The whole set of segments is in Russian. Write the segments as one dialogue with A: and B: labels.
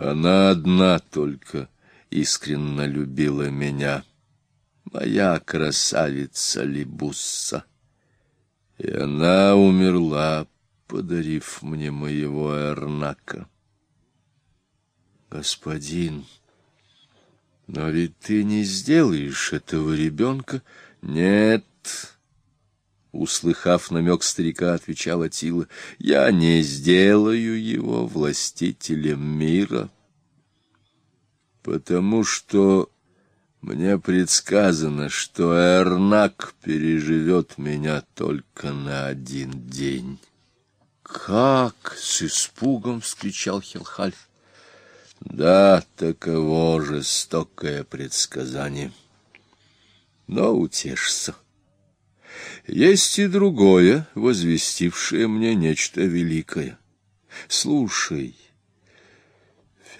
A: Она одна только искренно любила меня, моя красавица Либусса. И она умерла, подарив мне моего Эрнака. Господин, но ведь ты не сделаешь этого ребенка. Нет, услыхав намек старика, отвечала Тила, я не сделаю его властителем мира, потому что мне предсказано, что Эрнак переживет меня только на один день. «Как?» — с испугом вскричал Хелхаль. «Да, таково жестокое предсказание. Но утешься. Есть и другое, возвестившее мне нечто великое. Слушай».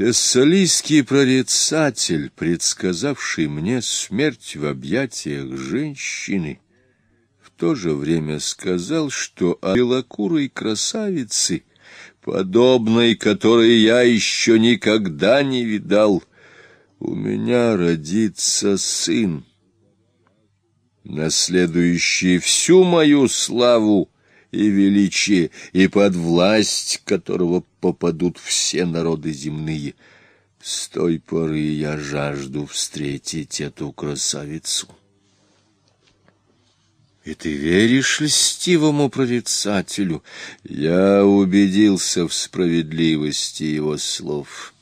A: Фессалийский прорицатель, предсказавший мне смерть в объятиях женщины, в то же время сказал, что о белокурой красавице, подобной которой я еще никогда не видал, у меня родится сын, наследующий всю мою славу и величие, и под власть которого попадут все народы земные. С той поры я жажду встретить эту красавицу. И ты веришь льстивому прорицателю? Я убедился в справедливости его слов.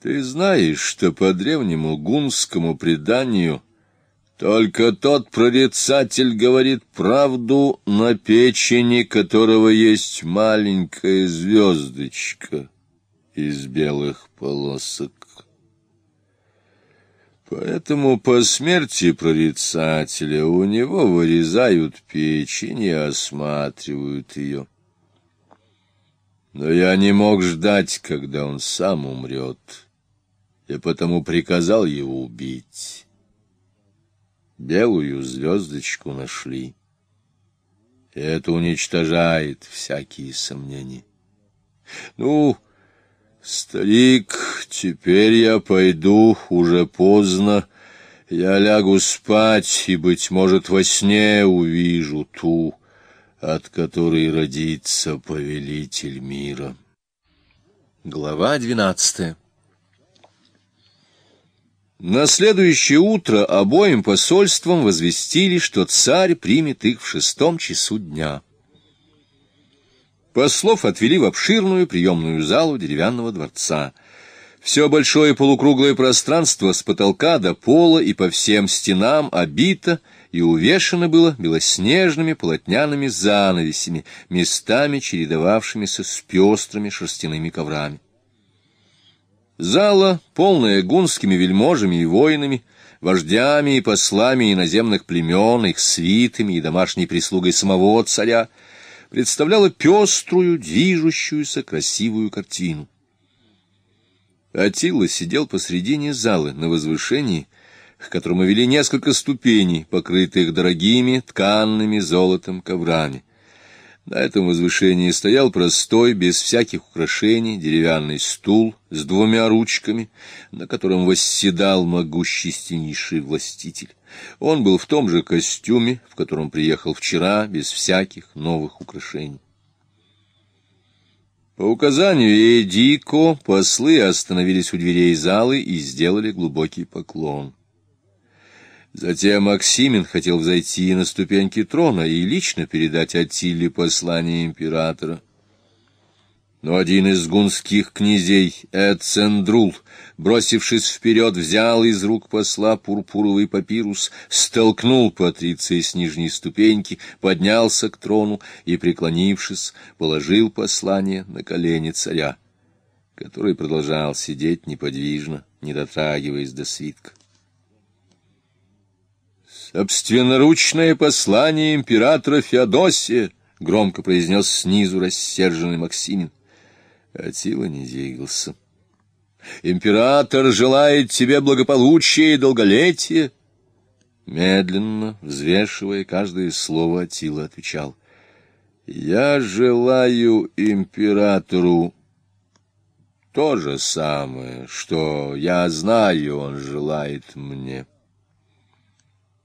A: Ты знаешь, что по древнему гунскому преданию только тот прорицатель говорит правду, на печени которого есть маленькая звездочка из белых полосок. Поэтому по смерти прорицателя у него вырезают печень и осматривают ее. Но я не мог ждать, когда он сам умрет, и потому приказал его убить. Белую звездочку нашли. Это уничтожает всякие сомнения. Ну, старик, теперь я пойду, уже поздно. Я лягу спать, и, быть может, во сне увижу ту, от которой родится повелитель мира. Глава двенадцатая на следующее утро обоим посольствам возвестили, что царь примет их в шестом часу дня. Послов отвели в обширную приемную залу деревянного дворца. Все большое полукруглое пространство с потолка до пола и по всем стенам обито и увешано было белоснежными полотняными занавесями, местами чередовавшимися с пестрыми шерстяными коврами. Зала, полная гунскими вельможами и воинами, вождями и послами иноземных племен, их свитами и домашней прислугой самого царя, представляла пеструю, движущуюся, красивую картину. Атила сидел посредине залы, на возвышении, к которому вели несколько ступеней, покрытых дорогими тканными золотом коврами. На этом возвышении стоял простой, без всяких украшений, деревянный стул с двумя ручками, на котором восседал могущественнейший властитель. Он был в том же костюме, в котором приехал вчера, без всяких новых украшений. По указанию Эдико послы остановились у дверей залы и сделали глубокий поклон. Затем Максимин хотел взойти на ступеньки трона и лично передать Аттиле послание императора. Но один из гунских князей, Эцендрул, бросившись вперед, взял из рук посла пурпуровый папирус, столкнул Патриция с нижней ступеньки, поднялся к трону и, преклонившись, положил послание на колени царя, который продолжал сидеть неподвижно, не дотрагиваясь до свитка. «Собственноручное послание императора Феодосия!» — громко произнес снизу рассерженный Максимин. Атила не двигался. «Император желает тебе благополучия и долголетия!» Медленно, взвешивая каждое слово, Атила отвечал. «Я желаю императору то же самое, что, я знаю, он желает мне».